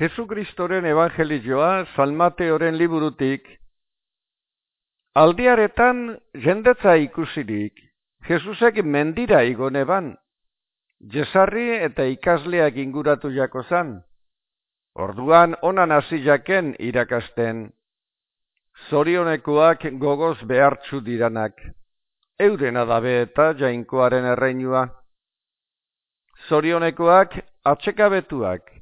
Jesu Kristoren evangelioa Salmateoren liburutik, aldiaretan jendetza ikusirik, Jesusek mendira igoneban, jesarri eta ikasleak inguratu jako zan, orduan onan hasi jaken irakasten, zorionekoak gogoz behartzu diranak, euren adabe eta jainkoaren erreinua, zorionekoak atsekabetuak,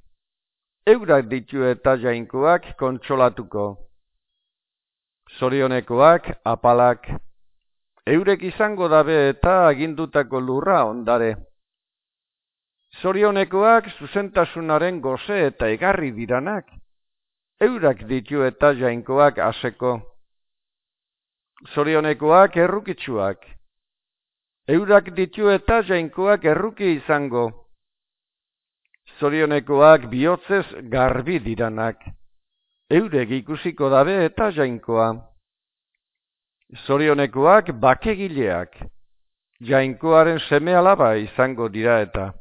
eurak ditu eta jainkoak kontsolatuko. Zorionekoak apalak, eurek izango dabe eta agindutako lurra ondare. Zorionekoak zuzentasunaren goze eta egarri diranak, eurak ditu eta jainkoak aseko. Zorionekoak errukitsuak, eurak ditu eta jainkoak erruki izango zorionekoak bihotzez garbi diranak, eurek ikusiko dabe eta jainkoa. Zorionekoak bakegileak, jainkoaren seme alaba izango dira eta.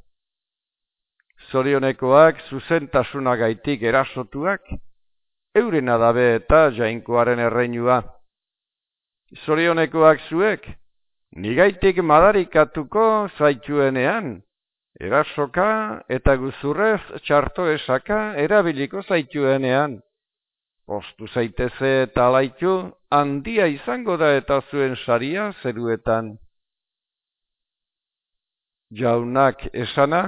Zorionekoak zuzentasunagaitik erasotuak, euren adabe eta jainkoaren erreinua. Zorionekoak zuek, nigaitik madarikatuko zaituenean, erasoka eta guzurrez txarto esaka erabiliko zaituenean. Ostu zaiteze eta alaitu, handia izango da eta zuen saria zeruetan. Jaunak esana,